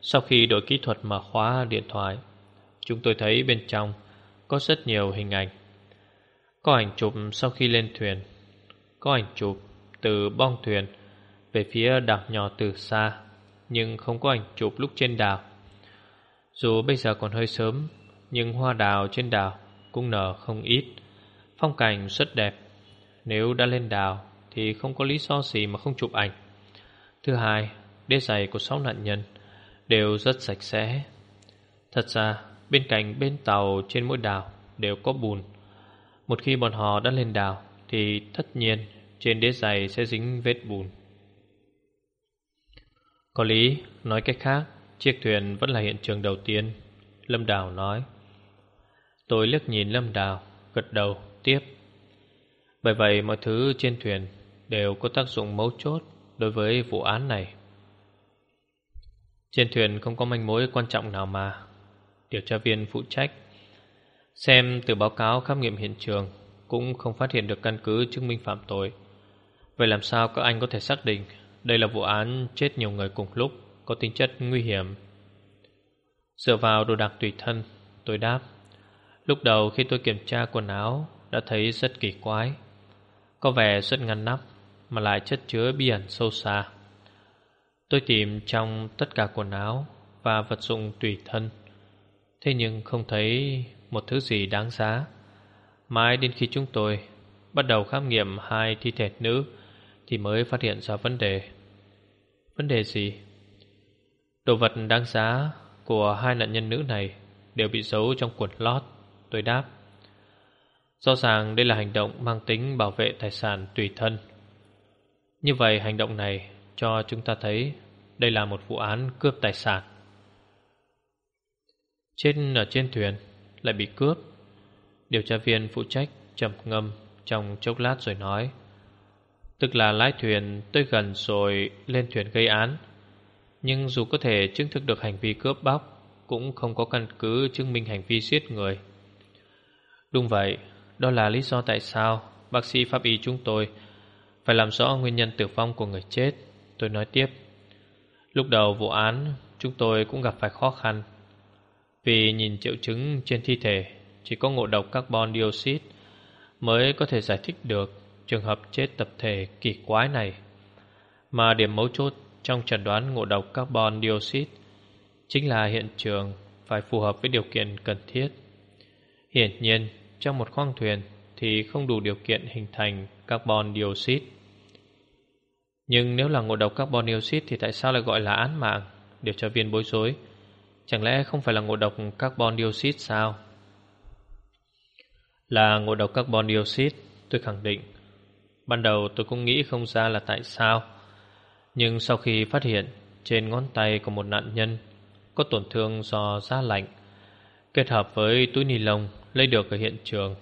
sau khi đổi kỹ thuật mở khóa điện thoại, chúng tôi thấy bên trong có rất nhiều hình ảnh. Có ảnh chụp sau khi lên thuyền, có ảnh chụp từ bong thuyền về phía đảo nhỏ từ xa, nhưng không có ảnh chụp lúc trên đảo. Dù bây giờ còn hơi sớm, nhưng hoa đào trên đảo cũng nở không ít. Phong cảnh rất đẹp. Nếu đã lên đảo thì không có lý do gì mà không chụp ảnh. Thứ hai, đế giày của sáu nạn nhân đều rất sạch sẽ. Thật ra, bên cạnh bên tàu trên mỗi đảo đều có bùn. Một khi bọn họ đã lên đảo thì tất nhiên trên đế giày sẽ dính vết bùn. Có lý, nói cách khác, chiếc thuyền vẫn là hiện trường đầu tiên. Lâm Đào nói. Tôi liếc nhìn Lâm Đào, gật đầu, tiếp. Bởi vậy mọi thứ trên thuyền đều có tác dụng mấu chốt đối với vụ án này. Trên thuyền không có manh mối quan trọng nào mà. Điều tra viên phụ trách. Xem từ báo cáo khám nghiệm hiện trường cũng không phát hiện được căn cứ chứng minh phạm tội. Vậy làm sao các anh có thể xác định đây là vụ án chết nhiều người cùng lúc có tính chất nguy hiểm? Dựa vào đồ đạc tùy thân, tôi đáp. Lúc đầu khi tôi kiểm tra quần áo đã thấy rất kỳ quái. Có vẻ rất ngăn nắp mà lại chất chứa bí ẩn sâu xa. Tôi tìm trong tất cả quần áo và vật dụng tùy thân. Thế nhưng không thấy một thứ gì đáng giá. Mãi đến khi chúng tôi bắt đầu khám nghiệm hai thi thể nữ thì mới phát hiện ra vấn đề. Vấn đề gì? Đồ vật đáng giá của hai nạn nhân nữ này đều bị giấu trong quần lót. Tôi đáp. Rõ ràng đây là hành động mang tính bảo vệ tài sản tùy thân. Như vậy hành động này cho chúng ta thấy đây là một vụ án cướp tài sản. Trên, ở trên thuyền lại bị cướp. Điều tra viên phụ trách trầm ngâm trong chốc lát rồi nói Tức là lái thuyền tới gần rồi lên thuyền gây án Nhưng dù có thể chứng thực được hành vi cướp bóc Cũng không có căn cứ chứng minh hành vi giết người Đúng vậy, đó là lý do tại sao bác sĩ pháp y chúng tôi phải làm rõ nguyên nhân tử vong của người chết. Tôi nói tiếp. Lúc đầu vụ án, chúng tôi cũng gặp phải khó khăn. Vì nhìn triệu chứng trên thi thể chỉ có ngộ độc carbon dioxide mới có thể giải thích được trường hợp chết tập thể kỳ quái này. Mà điểm mấu chốt trong chẩn đoán ngộ độc carbon dioxide chính là hiện trường phải phù hợp với điều kiện cần thiết. Hiển nhiên, trong một khoang thuyền thì không đủ điều kiện hình thành carbon dioxide. Nhưng nếu là ngộ độc carbon dioxide thì tại sao lại gọi là án mạng? Điều tra viên bối rối. Chẳng lẽ không phải là ngộ độc carbon dioxide sao? Là ngộ độc carbon dioxide, tôi khẳng định. Ban đầu tôi cũng nghĩ không ra là tại sao. Nhưng sau khi phát hiện trên ngón tay của một nạn nhân có tổn thương do da lạnh, kết hợp với túi ni lông lấy được ở hiện trường,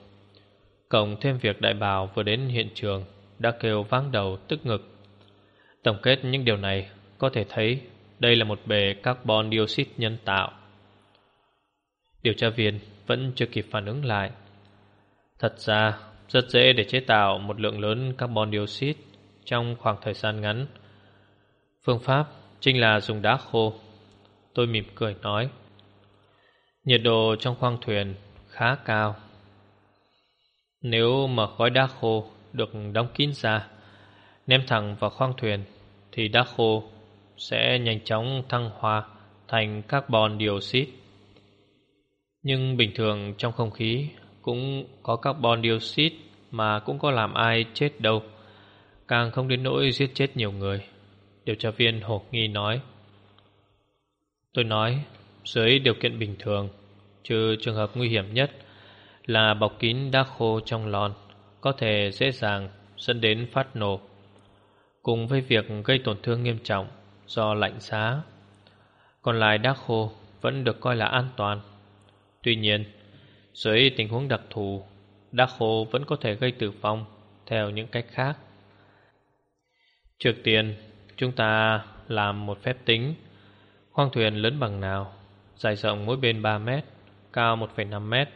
cộng thêm việc đại bào vừa đến hiện trường đã kêu vang đầu tức ngực. Tổng kết những điều này có thể thấy đây là một bề carbon dioxide nhân tạo. Điều tra viên vẫn chưa kịp phản ứng lại. Thật ra, rất dễ để chế tạo một lượng lớn carbon dioxide trong khoảng thời gian ngắn. Phương pháp chính là dùng đá khô. Tôi mỉm cười nói. Nhiệt độ trong khoang thuyền khá cao. Nếu mà gói đá khô được đóng kín ra, ném thẳng vào khoang thuyền thì đá khô sẽ nhanh chóng thăng hoa thành carbon dioxide. Nhưng bình thường trong không khí cũng có carbon dioxide mà cũng có làm ai chết đâu. Càng không đến nỗi giết chết nhiều người. Điều tra viên Hồ Nghi nói. Tôi nói, dưới điều kiện bình thường, trừ trường hợp nguy hiểm nhất là bọc kín đá khô trong lon có thể dễ dàng dẫn đến phát nổ, cùng với việc gây tổn thương nghiêm trọng do lạnh giá. Còn lại đá khô vẫn được coi là an toàn. Tuy nhiên, dưới tình huống đặc thù, đá khô vẫn có thể gây tử vong theo những cách khác. Trước tiên, chúng ta làm một phép tính. Khoang thuyền lớn bằng nào, dài rộng mỗi bên 3 mét, cao 1,5 mét,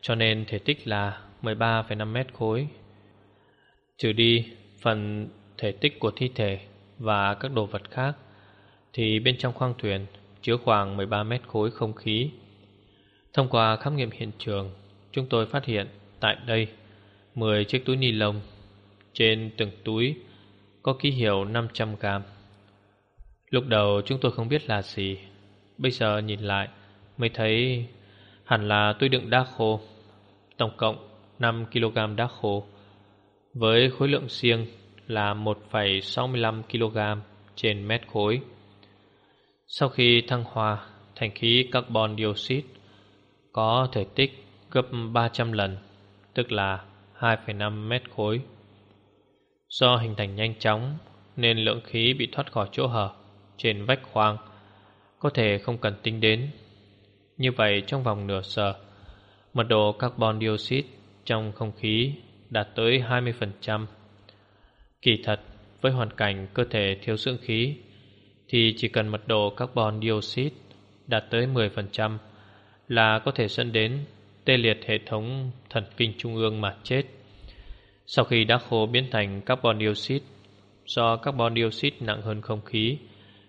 cho nên thể tích là 13,5 mét khối. Trừ đi phần thể tích của thi thể và các đồ vật khác, thì bên trong khoang thuyền chứa khoảng 13 mét khối không khí. Thông qua khám nghiệm hiện trường, chúng tôi phát hiện tại đây 10 chiếc túi ni lông. Trên từng túi có ký hiệu 500 gram. Lúc đầu chúng tôi không biết là gì, bây giờ nhìn lại mới thấy hẳn là túi đựng đá khô. Tổng cộng 5 kg đá khô với khối lượng riêng là 1,65 kg trên mét khối. Sau khi thăng hoa thành khí carbon dioxide có thể tích gấp 300 lần, tức là 2,5 mét khối. Do hình thành nhanh chóng nên lượng khí bị thoát khỏi chỗ hở trên vách khoang có thể không cần tính đến. Như vậy trong vòng nửa giờ, mật độ carbon dioxide trong không khí đạt tới 20%. Kỳ thật, với hoàn cảnh cơ thể thiếu dưỡng khí thì chỉ cần mật độ carbon dioxide đạt tới 10% là có thể dẫn đến tê liệt hệ thống thần kinh trung ương mà chết. Sau khi đã khô biến thành carbon dioxide, do carbon dioxide nặng hơn không khí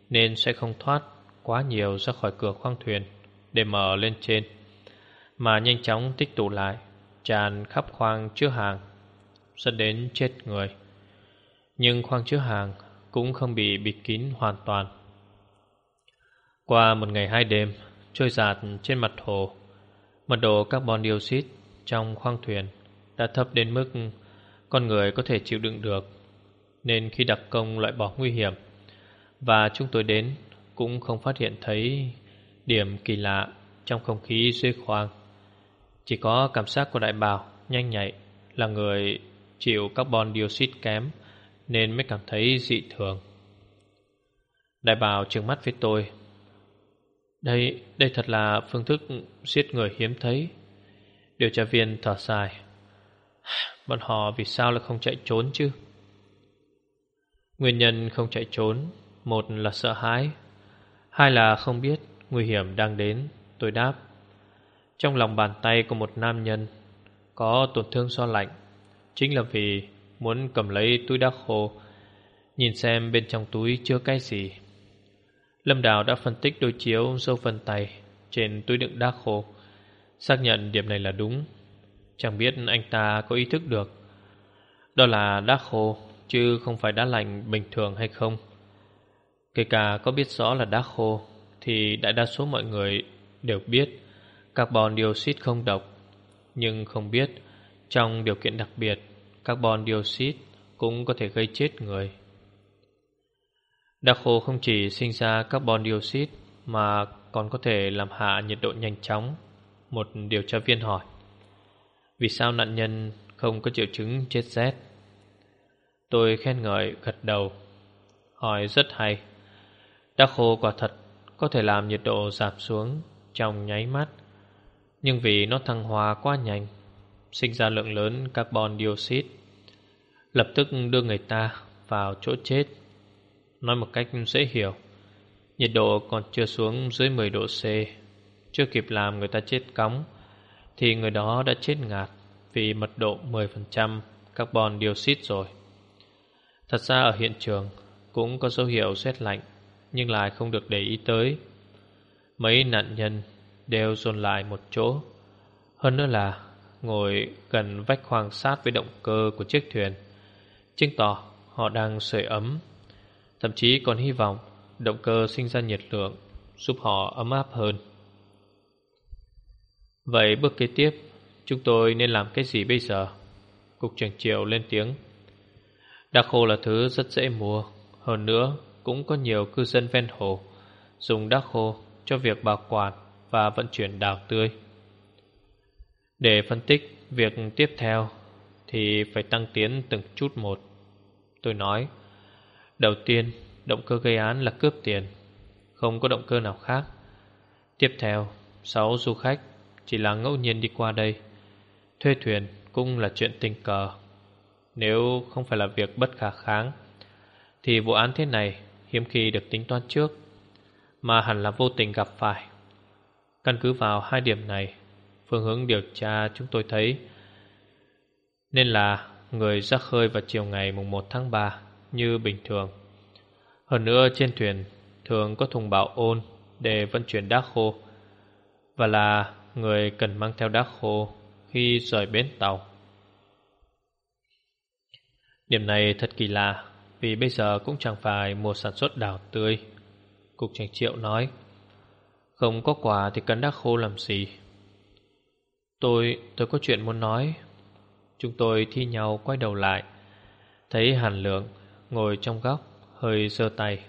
nên sẽ không thoát quá nhiều ra khỏi cửa khoang thuyền để mở lên trên, mà nhanh chóng tích tụ lại, tràn khắp khoang chứa hàng, dẫn đến chết người. Nhưng khoang chứa hàng cũng không bị bịt kín hoàn toàn. Qua một ngày hai đêm, trôi giạt trên mặt hồ, mật độ carbon dioxide trong khoang thuyền đã thấp đến mức con người có thể chịu đựng được, nên khi đặc công loại bỏ nguy hiểm và chúng tôi đến cũng không phát hiện thấy điểm kỳ lạ trong không khí dưới khoang. Chỉ có cảm giác của đại bào nhanh nhạy là người chịu carbon dioxide kém nên mới cảm thấy dị thường. Đại bào trừng mắt với tôi. Đây, đây thật là phương thức giết người hiếm thấy. Điều tra viên thở dài. Bọn họ vì sao lại không chạy trốn chứ? Nguyên nhân không chạy trốn, một là sợ hãi, hai là không biết nguy hiểm đang đến, tôi đáp. Trong lòng bàn tay của một nam nhân có tổn thương do lạnh, chính là vì muốn cầm lấy túi đá khô, nhìn xem bên trong túi chứa cái gì. Lâm Đào đã phân tích đối chiếu dấu vân tay trên túi đựng đá khô, xác nhận điểm này là đúng. Chẳng biết anh ta có ý thức được Đó là đá khô Chứ không phải đá lạnh bình thường hay không. Kể cả có biết rõ là đá khô Thì đại đa số mọi người đều biết Carbon dioxide không độc. Nhưng không biết Trong điều kiện đặc biệt Carbon dioxide cũng có thể gây chết người. Đá khô không chỉ sinh ra carbon dioxide Mà còn có thể làm hạ nhiệt độ nhanh chóng, Một điều tra viên hỏi. Vì sao nạn nhân không có triệu chứng chết rét? Tôi khen ngợi, gật đầu, Hỏi rất hay. Đá khô quả thật Có thể làm nhiệt độ giảm xuống Trong nháy mắt, Nhưng vì nó thăng hoa quá nhanh, Sinh ra lượng lớn carbon dioxide, Lập tức đưa người ta vào chỗ chết. Nói một cách dễ hiểu Nhiệt độ còn chưa xuống dưới 10 độ C Chưa kịp làm người ta chết cóng thì người đó đã chết ngạt vì mật độ 10% carbon dioxide rồi. Thật ra ở hiện trường cũng có dấu hiệu rét lạnh nhưng lại không được để ý tới. Mấy nạn nhân đều dồn lại một chỗ. Hơn nữa là ngồi gần vách khoang sát với động cơ của chiếc thuyền, chứng tỏ họ đang sưởi ấm. Thậm chí còn hy vọng động cơ sinh ra nhiệt lượng giúp họ ấm áp hơn. Vậy bước kế tiếp Chúng tôi nên làm cái gì bây giờ Cục trưởng Triệu lên tiếng Đá khô là thứ rất dễ mua Hơn nữa cũng có nhiều cư dân ven hồ Dùng đá khô cho việc bảo quản và vận chuyển đào tươi. Để phân tích việc tiếp theo thì phải tăng tiến từng chút một. Tôi nói, đầu tiên, động cơ gây án là cướp tiền, không có động cơ nào khác. Tiếp theo, sáu du khách chỉ là ngẫu nhiên đi qua đây. Thuê thuyền cũng là chuyện tình cờ. Nếu không phải là việc bất khả kháng, thì vụ án thế này hiếm khi được tính toán trước, mà hẳn là vô tình gặp phải. Căn cứ vào hai điểm này, phương hướng điều tra chúng tôi thấy nên là người ra khơi vào chiều ngày mùng 1 tháng 3 như bình thường. Hơn nữa trên thuyền thường có thùng bảo ôn để vận chuyển đá khô và là người cần mang theo đá khô khi rời bến tàu. Điểm này thật kỳ lạ vì bây giờ cũng chẳng phải mùa sản xuất đào tươi. Cục trạch triệu nói Không có quả thì cần đá khô làm gì Tôi, tôi có chuyện muốn nói Chúng tôi thi nhau quay đầu lại Thấy Hàn Lượng ngồi trong góc Hơi giơ tay.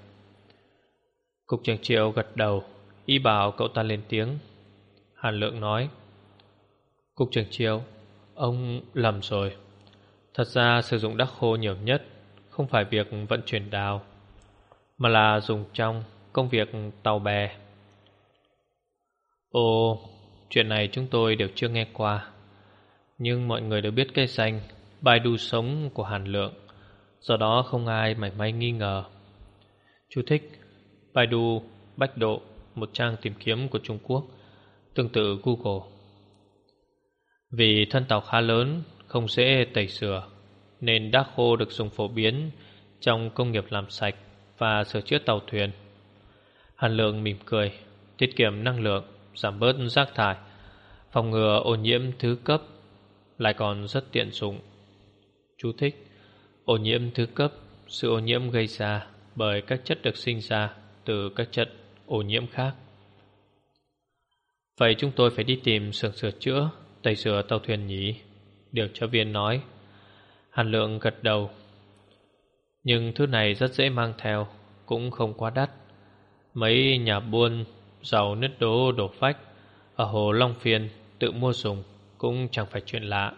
Cục trưởng triệu gật đầu Y bảo cậu ta lên tiếng. Hàn Lượng nói Cục trưởng triệu Ông lầm rồi. Thật ra sử dụng đắc khô nhiều nhất Không phải việc vận chuyển đào Mà là dùng trong công việc tàu bè. Ồ, chuyện này chúng tôi đều chưa nghe qua Nhưng mọi người đều biết cây xanh Baidu sống của Hàn Lượng. Do đó không ai mảy may nghi ngờ. Chú thích Baidu, Bách Độ Một trang tìm kiếm của Trung Quốc Tương tự Google. Vì thân tàu khá lớn Không dễ tẩy sửa Nên đá khô được dùng phổ biến Trong công nghiệp làm sạch Và sửa chữa tàu thuyền. Hàn Lượng mỉm cười Tiết kiệm năng lượng Giảm bớt rác thải Phòng ngừa ô nhiễm thứ cấp Lại còn rất tiện dụng. Chú thích Ô nhiễm thứ cấp, Sự ô nhiễm gây ra Bởi các chất được sinh ra Từ các chất ô nhiễm khác. Vậy chúng tôi phải đi tìm sưởng sửa chữa, Tẩy sửa tàu thuyền nhỉ? Điều tra viên nói. Hàn lượng gật đầu. Nhưng thứ này rất dễ mang theo, Cũng không quá đắt. Mấy nhà buôn giàu nứt đố đổ vách Ở hồ Long Phiên tự mua dùng Cũng chẳng phải chuyện lạ.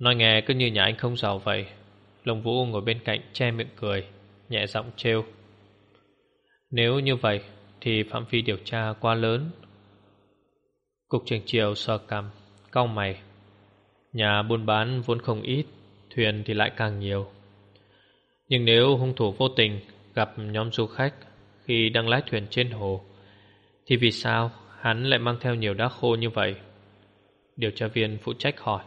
Nói nghe cứ như nhà anh không giàu vậy. Lông Vũ ngồi bên cạnh che miệng cười Nhẹ giọng trêu. Nếu như vậy Thì phạm vi điều tra quá lớn. Cục trưởng triều sờ cằm Cau mày. Nhà buôn bán vốn không ít Thuyền thì lại càng nhiều. Nhưng nếu hung thủ vô tình gặp nhóm du khách khi đang lái thuyền trên hồ, thì vì sao hắn lại mang theo nhiều đá khô như vậy? Điều tra viên phụ trách hỏi.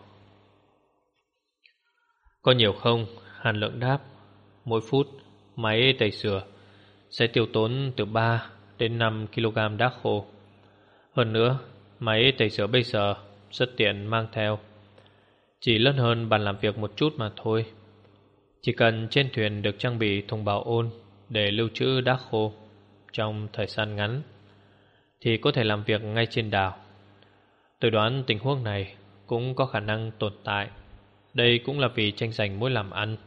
Có nhiều không? Hàn lượng đáp. Mỗi phút, máy tẩy sửa sẽ tiêu tốn từ 3 đến 5 kg đá khô. Hơn nữa, máy tẩy sửa bây giờ rất tiện mang theo. Chỉ lớn hơn bàn làm việc một chút mà thôi. Chỉ cần trên thuyền được trang bị thùng bảo ôn để lưu trữ đá khô trong thời gian ngắn thì có thể làm việc ngay trên đảo. Tôi đoán tình huống này cũng có khả năng tồn tại. Đây cũng là vì tranh giành mối làm ăn.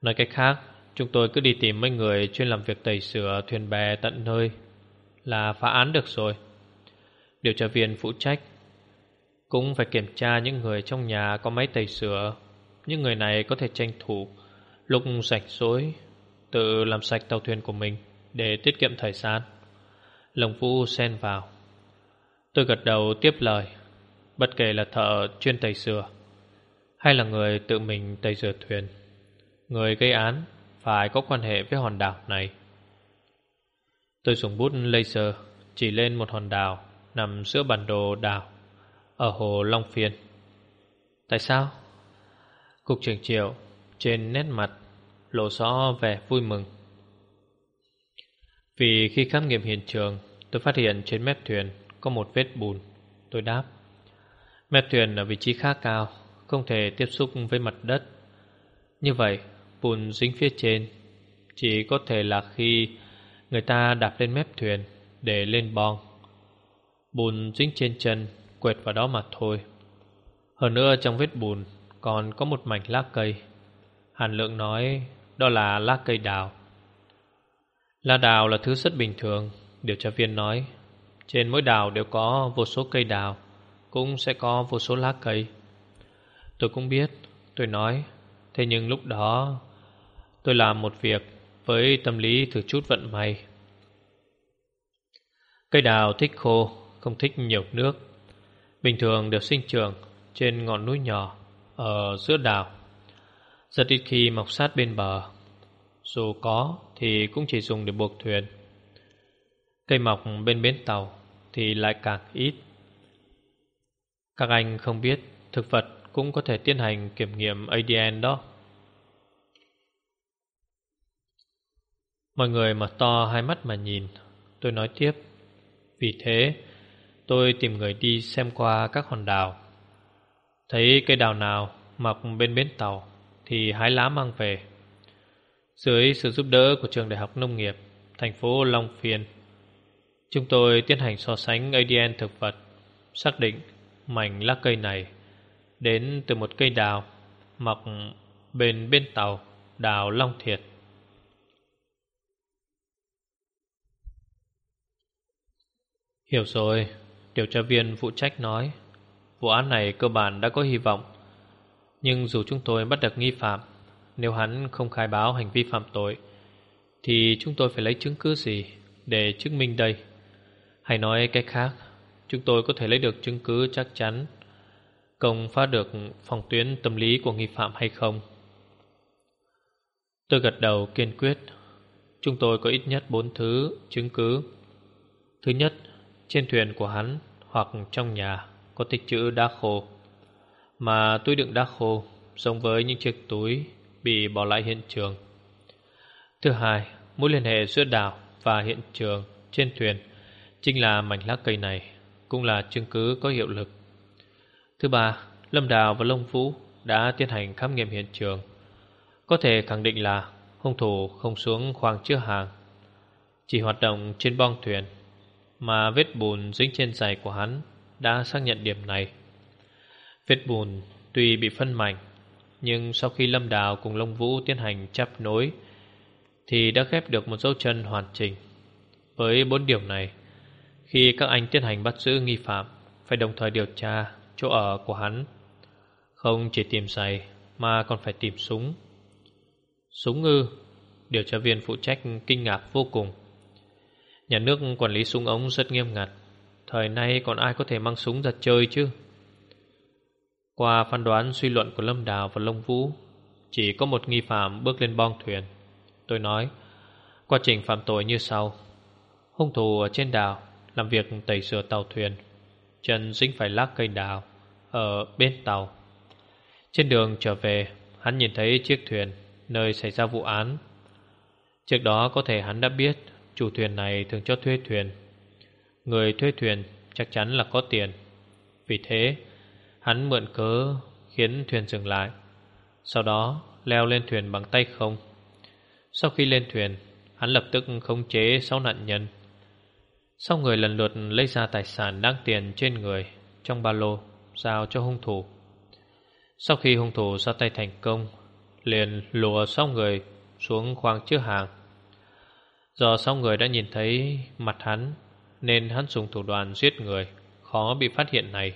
Nói cách khác, chúng tôi cứ đi tìm mấy người chuyên làm việc tẩy sửa thuyền bè tận nơi là phá án được rồi. Điều tra viên phụ trách cũng phải kiểm tra những người trong nhà có máy tẩy sửa. Những người này có thể tranh thủ lúc rảnh rỗi tự làm sạch tàu thuyền của mình để tiết kiệm thời gian. Lồng Vũ xen vào. Tôi gật đầu tiếp lời, bất kể là thợ chuyên tẩy sửa hay là người tự mình tẩy rửa thuyền, người gây án phải có quan hệ với hòn đảo này. Tôi dùng bút laser chỉ lên một hòn đảo nằm giữa bản đồ đảo ở hồ Long Phiên. Tại sao? Cục trưởng Triệu trên nét mặt lộ rõ vẻ vui mừng. Vì khi khám nghiệm hiện trường, tôi phát hiện trên mép thuyền có một vết bùn. Tôi đáp. Mép thuyền ở vị trí khá cao, không thể tiếp xúc với mặt đất. Như vậy, bùn dính phía trên chỉ có thể là khi người ta đạp lên mép thuyền để lên bong. Bùn dính trên chân, quệt vào đó mà thôi. Hơn nữa trong vết bùn còn có một mảnh lá cây. Hàn lượng nói đó là lá cây đào. Lá đào là thứ rất bình thường Điều tra viên nói Trên mỗi đào đều có vô số cây đào Cũng sẽ có vô số lá cây Tôi cũng biết. Tôi nói, Thế nhưng lúc đó, Tôi làm một việc Với tâm lý thử chút vận may. Cây đào thích khô, Không thích nhiều nước. Bình thường đều sinh trưởng Trên ngọn núi nhỏ Ở giữa đảo Rất ít khi mọc sát bên bờ. Dù có thì cũng chỉ dùng để buộc thuyền. Cây mọc bên bến tàu Thì lại càng ít. Các anh không biết Thực vật cũng có thể tiến hành kiểm nghiệm ADN đó. Mọi người mở to hai mắt mà nhìn. Tôi nói tiếp. Vì thế, tôi tìm người đi xem qua các hòn đảo. Thấy cây đào nào mọc bên bến tàu Thì hái lá mang về. Dưới sự giúp đỡ của trường đại học nông nghiệp, Thành phố Long Phiên, Chúng tôi tiến hành so sánh ADN thực vật, Xác định mảnh lá cây này Đến từ một cây đào Mọc bên bên tàu, Đào Long Thiệt. Hiểu rồi, Điều tra viên phụ trách nói, Vụ án này cơ bản đã có hy vọng, Nhưng dù chúng tôi bắt được nghi phạm, Nếu hắn không khai báo hành vi phạm tội, Thì chúng tôi phải lấy chứng cứ gì Để chứng minh đây? Hay nói cách khác, Chúng tôi có thể lấy được chứng cứ chắc chắn Công phá được phòng tuyến tâm lý của nghi phạm hay không? Tôi gật đầu kiên quyết. Chúng tôi có ít nhất bốn thứ chứng cứ. Thứ nhất Trên thuyền của hắn hoặc trong nhà có tích chữ đá khô. Mà túi đựng đá khô giống với những chiếc túi bị bỏ lại hiện trường. Thứ hai, mối liên hệ giữa đảo và hiện trường trên thuyền Chính là mảnh lá cây này Cũng là chứng cứ có hiệu lực. Thứ ba, Lâm Đào và Long Vũ đã tiến hành khám nghiệm hiện trường. Có thể khẳng định là hung thủ không xuống khoang chứa hàng Chỉ hoạt động trên bong thuyền Mà vết bùn dính trên giày của hắn đã xác nhận điểm này. Vết bùn tuy bị phân mảnh Nhưng sau khi Lâm Đào cùng Long Vũ tiến hành chắp nối Thì đã ghép được một dấu chân hoàn chỉnh. Với bốn điểm này Khi các anh tiến hành bắt giữ nghi phạm Phải đồng thời điều tra chỗ ở của hắn. Không chỉ tìm giày Mà còn phải tìm súng. Súng ngư, Điều tra viên phụ trách kinh ngạc vô cùng. Nhà nước quản lý súng ống rất nghiêm ngặt. Thời nay còn ai có thể mang súng ra chơi chứ? Qua phán đoán suy luận của Lâm Đào và Long Vũ Chỉ có một nghi phạm bước lên bong thuyền. Tôi nói Quá trình phạm tội như sau. Hung thủ ở trên đảo Làm việc tẩy rửa tàu thuyền. Chân dính phải lá cây đào Ở bên tàu. Trên đường trở về, Hắn nhìn thấy chiếc thuyền Nơi xảy ra vụ án. Trước đó có thể hắn đã biết Chủ thuyền này thường cho thuê thuyền. Người thuê thuyền chắc chắn là có tiền. Vì thế, Hắn mượn cớ khiến thuyền dừng lại, Sau đó leo lên thuyền bằng tay không. Sau khi lên thuyền, Hắn lập tức khống chế sáu nạn nhân. Sau người lần lượt lấy ra tài sản đáng tiền trên người Trong ba lô, Giao cho hung thủ. Sau khi hung thủ ra tay thành công, Liền lùa sáu người xuống khoang chứa hàng. Do sáu người đã nhìn thấy mặt hắn, nên hắn dùng thủ đoạn giết người, Khó bị phát hiện này.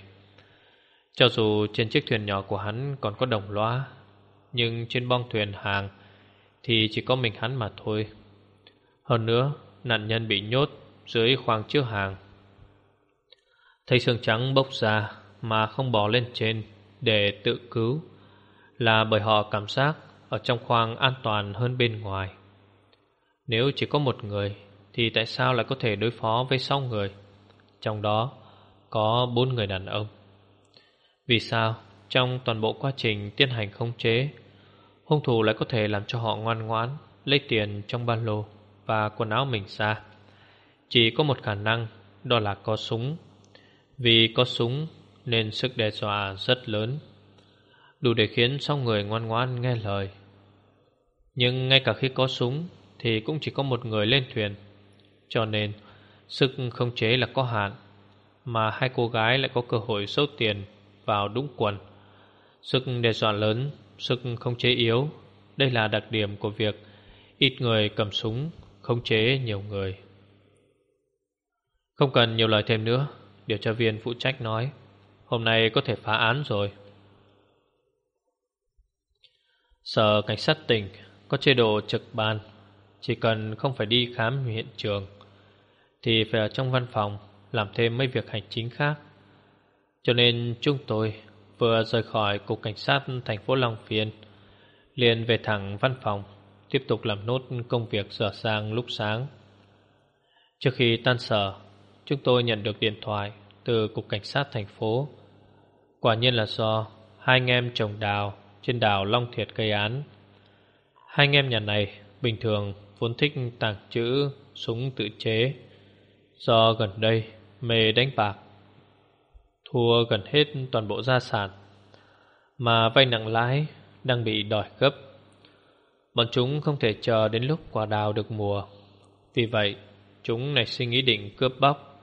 Cho dù trên chiếc thuyền nhỏ của hắn còn có đồng loa Nhưng trên bong thuyền hàng Thì chỉ có mình hắn mà thôi. Hơn nữa, Nạn nhân bị nhốt dưới khoang chứa hàng. Thấy xương trắng bốc ra Mà không bò lên trên Để tự cứu, Là bởi họ cảm giác Ở trong khoang an toàn hơn bên ngoài. Nếu chỉ có một người, thì tại sao lại có thể đối phó với sáu người? Trong đó, có bốn người đàn ông. Vì sao trong toàn bộ quá trình tiến hành khống chế, Hung thủ lại có thể làm cho họ ngoan ngoãn Lấy tiền trong ba lô và quần áo mình ra? Chỉ có một khả năng, đó là có súng. Vì có súng, nên sức đe dọa rất lớn. Đủ để khiến sau người ngoan ngoãn nghe lời. Nhưng ngay cả khi có súng, Thì cũng chỉ có một người lên thuyền. Cho nên, Sức không chế là có hạn, Mà hai cô gái lại có cơ hội sâu tiền Vào đúng quần. Sức đe dọa lớn, Sức không chế yếu. Đây là đặc điểm của việc Ít người cầm súng, khống chế nhiều người. Không cần nhiều lời thêm nữa, điều tra viên phụ trách nói, hôm nay có thể phá án rồi. Sở cảnh sát tỉnh có chế độ trực ban, chỉ cần không phải đi khám hiện trường thì phải ở trong văn phòng làm thêm mấy việc hành chính khác. Cho nên chúng tôi vừa rời khỏi cục cảnh sát thành phố Long Phiên, liền về thẳng văn phòng, tiếp tục làm nốt công việc sửa sang lúc sáng. Trước khi tan sở, chúng tôi nhận được điện thoại từ cục cảnh sát thành phố. Quả nhiên là do hai anh em trồng đào trên đảo Long Thiệt gây án. Hai anh em nhà này bình thường vốn thích tàng trữ súng tự chế. Do gần đây mê đánh bạc, thua gần hết toàn bộ gia sản, mà vay nặng lãi đang bị đòi gấp. Bọn chúng không thể chờ đến lúc quả đào được mùa. Vì vậy, chúng nảy sinh ý định cướp bóc.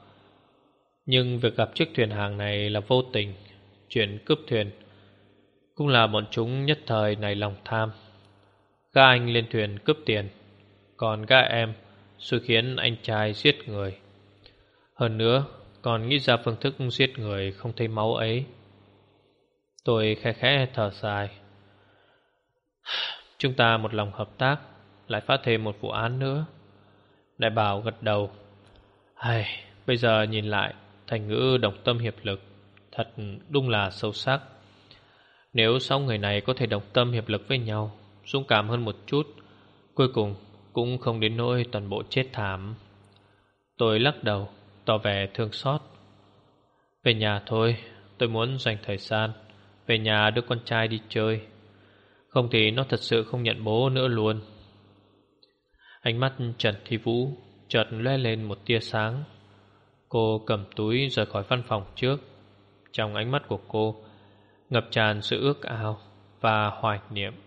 Nhưng việc gặp chiếc thuyền hàng này là vô tình, chuyện cướp thuyền cũng là bọn chúng nhất thời này lòng tham. Gã anh lên thuyền cướp tiền Còn gã em Sự khiến anh trai giết người. Hơn nữa Còn nghĩ ra phương thức giết người Không thấy máu ấy. Tôi khẽ khẽ thở dài. Chúng ta một lòng hợp tác Lại phát thêm một vụ án nữa. Đại bảo gật đầu. Hay, Bây giờ nhìn lại Thành ngữ đồng tâm hiệp lực, Thật đúng là sâu sắc. Nếu sau người này có thể đồng tâm hiệp lực với nhau, Dũng cảm hơn một chút, Cuối cùng cũng không đến nỗi toàn bộ chết thảm. Tôi lắc đầu, Tỏ vẻ thương xót. Về nhà thôi, Tôi muốn dành thời gian, Về nhà đưa con trai đi chơi. Không thì nó thật sự không nhận bố nữa luôn. Ánh mắt Trần Thi Vũ Chợt lóe lên một tia sáng. Cô cầm túi rời khỏi văn phòng trước Trong ánh mắt của cô ngập tràn sự ước ao và hoài niệm.